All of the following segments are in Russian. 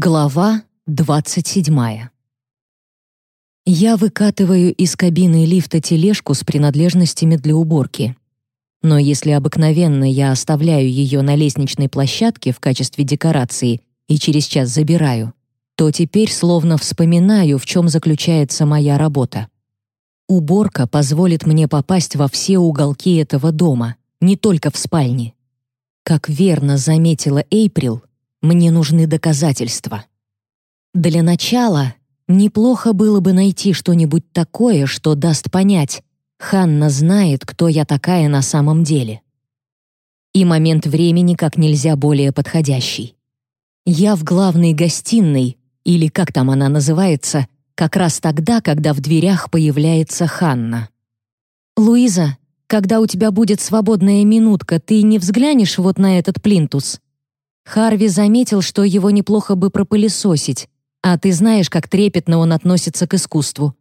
Глава 27. Я выкатываю из кабины лифта тележку с принадлежностями для уборки. Но если обыкновенно я оставляю ее на лестничной площадке в качестве декорации и через час забираю, то теперь словно вспоминаю, в чем заключается моя работа. Уборка позволит мне попасть во все уголки этого дома, не только в спальне. Как верно заметила Эйприл, мне нужны доказательства. Для начала неплохо было бы найти что-нибудь такое, что даст понять, Ханна знает, кто я такая на самом деле. И момент времени как нельзя более подходящий. Я в главной гостиной, или как там она называется, как раз тогда, когда в дверях появляется Ханна. «Луиза, когда у тебя будет свободная минутка, ты не взглянешь вот на этот плинтус?» Харви заметил, что его неплохо бы пропылесосить, а ты знаешь, как трепетно он относится к искусству.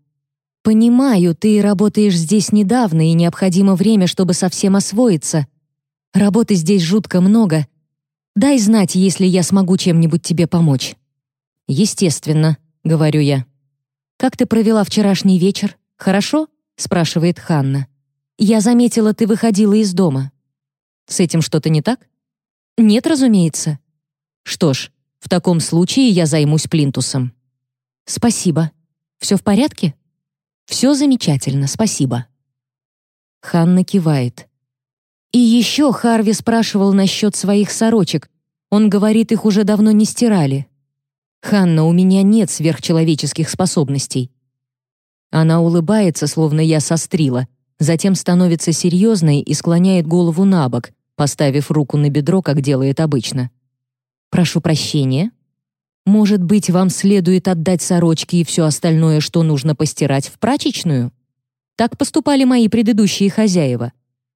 Понимаю, ты работаешь здесь недавно, и необходимо время, чтобы совсем освоиться. Работы здесь жутко много. Дай знать, если я смогу чем-нибудь тебе помочь. Естественно, говорю я. Как ты провела вчерашний вечер? Хорошо? спрашивает Ханна. Я заметила, ты выходила из дома. С этим что-то не так? Нет, разумеется. Что ж, в таком случае я займусь плинтусом. Спасибо. Все в порядке? Все замечательно, спасибо. Ханна кивает. И еще Харви спрашивал насчет своих сорочек. Он говорит, их уже давно не стирали. Ханна, у меня нет сверхчеловеческих способностей. Она улыбается, словно я сострила, затем становится серьезной и склоняет голову на бок, поставив руку на бедро, как делает обычно. «Прошу прощения. Может быть, вам следует отдать сорочки и все остальное, что нужно постирать, в прачечную? Так поступали мои предыдущие хозяева.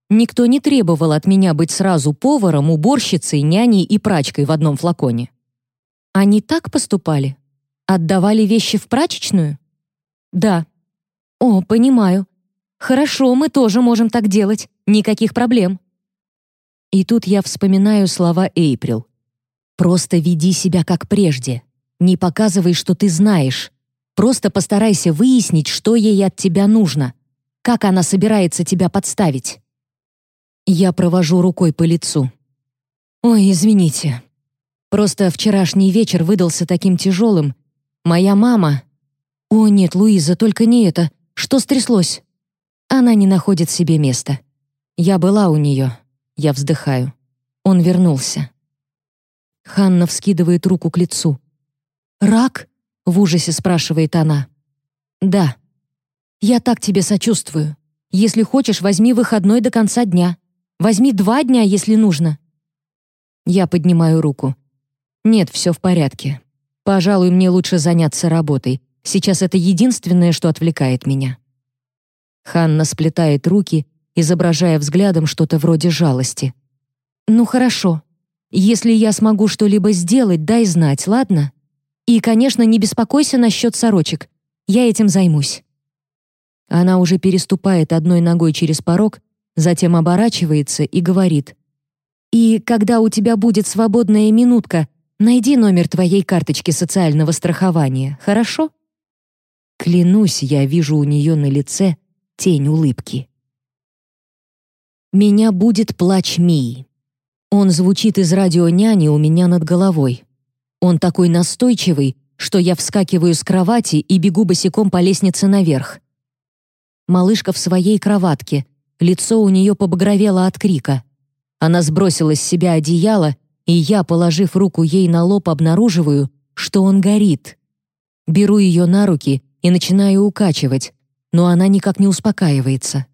Никто не требовал от меня быть сразу поваром, уборщицей, няней и прачкой в одном флаконе. Они так поступали? Отдавали вещи в прачечную? Да. О, понимаю. Хорошо, мы тоже можем так делать. Никаких проблем. И тут я вспоминаю слова Эйприл. «Просто веди себя как прежде. Не показывай, что ты знаешь. Просто постарайся выяснить, что ей от тебя нужно. Как она собирается тебя подставить». Я провожу рукой по лицу. «Ой, извините. Просто вчерашний вечер выдался таким тяжелым. Моя мама...» «О, нет, Луиза, только не это. Что стряслось?» Она не находит себе места. Я была у нее. Я вздыхаю. Он вернулся. Ханна вскидывает руку к лицу. «Рак?» — в ужасе спрашивает она. «Да. Я так тебе сочувствую. Если хочешь, возьми выходной до конца дня. Возьми два дня, если нужно». Я поднимаю руку. «Нет, все в порядке. Пожалуй, мне лучше заняться работой. Сейчас это единственное, что отвлекает меня». Ханна сплетает руки изображая взглядом что-то вроде жалости. «Ну хорошо. Если я смогу что-либо сделать, дай знать, ладно? И, конечно, не беспокойся насчет сорочек. Я этим займусь». Она уже переступает одной ногой через порог, затем оборачивается и говорит. «И когда у тебя будет свободная минутка, найди номер твоей карточки социального страхования, хорошо?» Клянусь, я вижу у нее на лице тень улыбки. «Меня будет плач Мии». Он звучит из радио няни у меня над головой. Он такой настойчивый, что я вскакиваю с кровати и бегу босиком по лестнице наверх. Малышка в своей кроватке, лицо у нее побагровело от крика. Она сбросила с себя одеяло, и я, положив руку ей на лоб, обнаруживаю, что он горит. Беру ее на руки и начинаю укачивать, но она никак не успокаивается.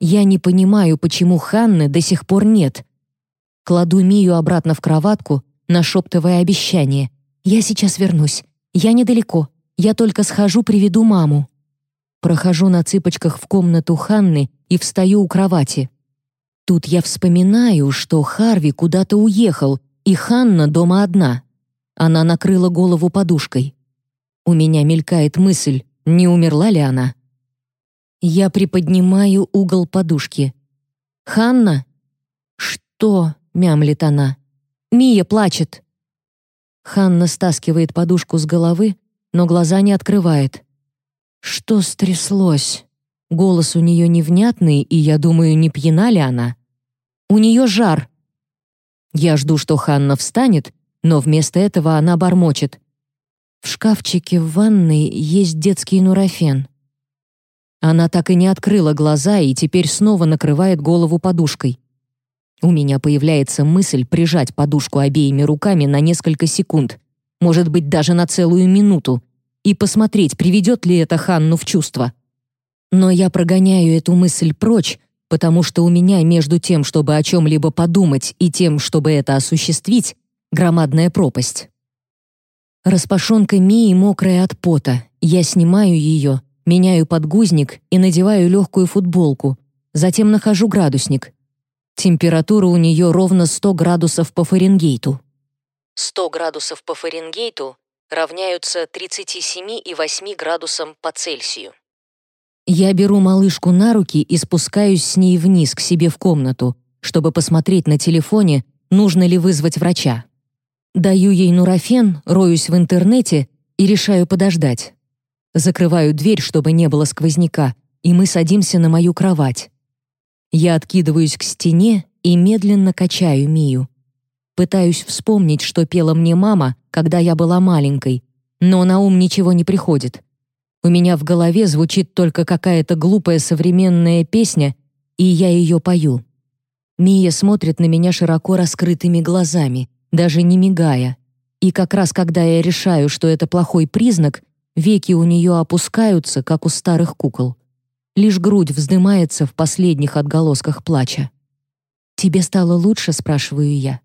Я не понимаю, почему Ханны до сих пор нет. Кладу Мию обратно в кроватку, нашептывая обещание. «Я сейчас вернусь. Я недалеко. Я только схожу, приведу маму». Прохожу на цыпочках в комнату Ханны и встаю у кровати. Тут я вспоминаю, что Харви куда-то уехал, и Ханна дома одна. Она накрыла голову подушкой. У меня мелькает мысль, не умерла ли она? Я приподнимаю угол подушки. «Ханна?» «Что?» — мямлит она. «Мия плачет». Ханна стаскивает подушку с головы, но глаза не открывает. Что стряслось? Голос у нее невнятный, и я думаю, не пьяна ли она? У нее жар. Я жду, что Ханна встанет, но вместо этого она бормочет. В шкафчике в ванной есть детский нурофен. Она так и не открыла глаза и теперь снова накрывает голову подушкой. У меня появляется мысль прижать подушку обеими руками на несколько секунд, может быть, даже на целую минуту, и посмотреть, приведет ли это Ханну в чувство. Но я прогоняю эту мысль прочь, потому что у меня между тем, чтобы о чем-либо подумать, и тем, чтобы это осуществить, громадная пропасть. Распашонка Мии мокрая от пота. Я снимаю ее, меняю подгузник и надеваю легкую футболку. Затем нахожу градусник. Температура у нее ровно 100 градусов по Фаренгейту. 100 градусов по Фаренгейту равняются 37,8 градусам по Цельсию. Я беру малышку на руки и спускаюсь с ней вниз к себе в комнату, чтобы посмотреть на телефоне, нужно ли вызвать врача. Даю ей нурофен, роюсь в интернете и решаю подождать. Закрываю дверь, чтобы не было сквозняка, и мы садимся на мою кровать. Я откидываюсь к стене и медленно качаю Мию. Пытаюсь вспомнить, что пела мне мама, когда я была маленькой, но на ум ничего не приходит. У меня в голове звучит только какая-то глупая современная песня, и я ее пою. Мия смотрит на меня широко раскрытыми глазами, даже не мигая. И как раз когда я решаю, что это плохой признак, веки у нее опускаются, как у старых кукол. Лишь грудь вздымается в последних отголосках плача. «Тебе стало лучше?» — спрашиваю я.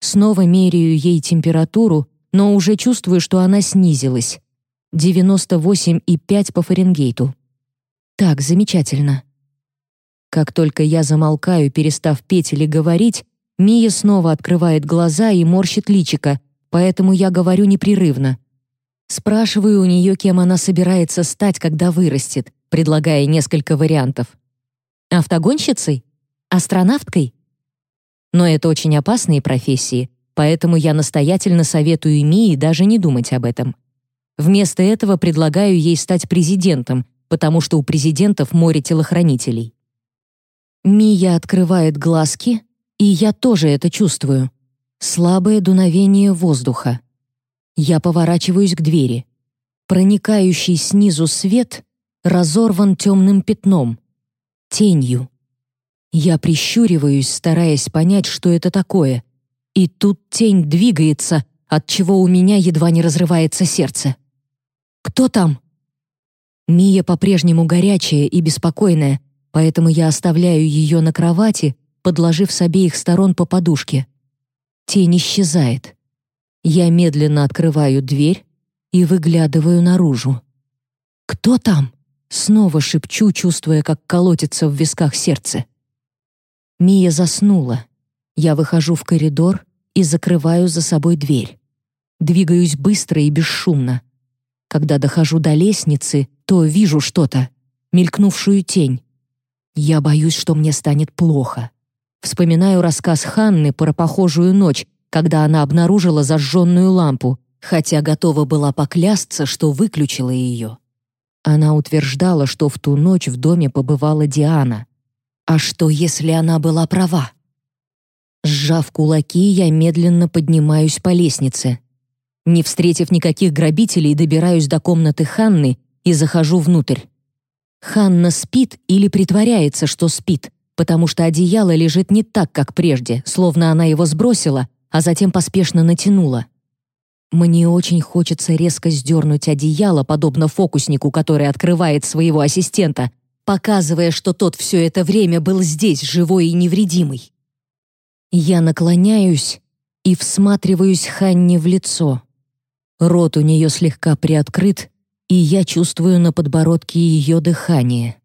Снова меряю ей температуру, но уже чувствую, что она снизилась. 98,5 по Фаренгейту. Так, замечательно. Как только я замолкаю, перестав петь или говорить, Мия снова открывает глаза и морщит личико, поэтому я говорю непрерывно. Спрашиваю у нее, кем она собирается стать, когда вырастет, предлагая несколько вариантов. Автогонщицей? Астронавткой? Но это очень опасные профессии, поэтому я настоятельно советую Мии даже не думать об этом. Вместо этого предлагаю ей стать президентом, потому что у президентов море телохранителей. Мия открывает глазки, и я тоже это чувствую. Слабое дуновение воздуха. Я поворачиваюсь к двери. Проникающий снизу свет разорван темным пятном, тенью. Я прищуриваюсь, стараясь понять, что это такое. И тут тень двигается, от чего у меня едва не разрывается сердце. «Кто там?» Мия по-прежнему горячая и беспокойная, поэтому я оставляю ее на кровати, подложив с обеих сторон по подушке. Тень исчезает. Я медленно открываю дверь и выглядываю наружу. «Кто там?» Снова шепчу, чувствуя, как колотится в висках сердце. Мия заснула. Я выхожу в коридор и закрываю за собой дверь. Двигаюсь быстро и бесшумно. Когда дохожу до лестницы, то вижу что-то, мелькнувшую тень. Я боюсь, что мне станет плохо. Вспоминаю рассказ Ханны про похожую ночь, когда она обнаружила зажженную лампу, хотя готова была поклясться, что выключила ее. Она утверждала, что в ту ночь в доме побывала Диана. А что, если она была права? Сжав кулаки, я медленно поднимаюсь по лестнице. Не встретив никаких грабителей, добираюсь до комнаты Ханны и захожу внутрь. Ханна спит или притворяется, что спит, потому что одеяло лежит не так, как прежде, словно она его сбросила, а затем поспешно натянула. Мне очень хочется резко сдернуть одеяло, подобно фокуснику, который открывает своего ассистента, показывая, что тот все это время был здесь, живой и невредимый. Я наклоняюсь и всматриваюсь Ханне в лицо. Рот у нее слегка приоткрыт, и я чувствую на подбородке ее дыхание.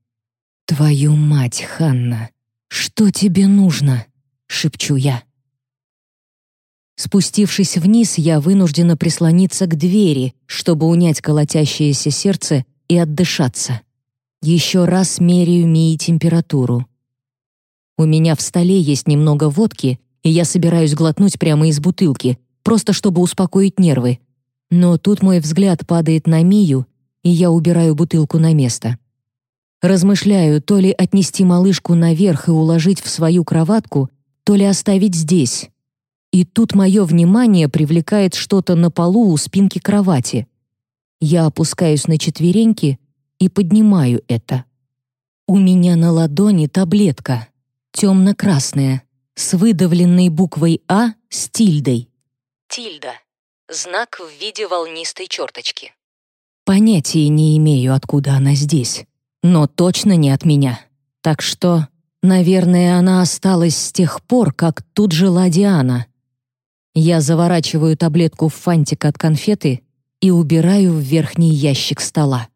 «Твою мать, Ханна, что тебе нужно?» — шепчу я. Спустившись вниз, я вынуждена прислониться к двери, чтобы унять колотящееся сердце и отдышаться. Еще раз меряю Мии температуру. У меня в столе есть немного водки, и я собираюсь глотнуть прямо из бутылки, просто чтобы успокоить нервы. Но тут мой взгляд падает на Мию, и я убираю бутылку на место. Размышляю, то ли отнести малышку наверх и уложить в свою кроватку, то ли оставить здесь. И тут мое внимание привлекает что-то на полу у спинки кровати. Я опускаюсь на четвереньки и поднимаю это. У меня на ладони таблетка, темно-красная, с выдавленной буквой «А» с тильдой. Тильда. Знак в виде волнистой черточки. Понятия не имею, откуда она здесь, но точно не от меня. Так что, наверное, она осталась с тех пор, как тут жила Диана. Я заворачиваю таблетку в фантик от конфеты и убираю в верхний ящик стола.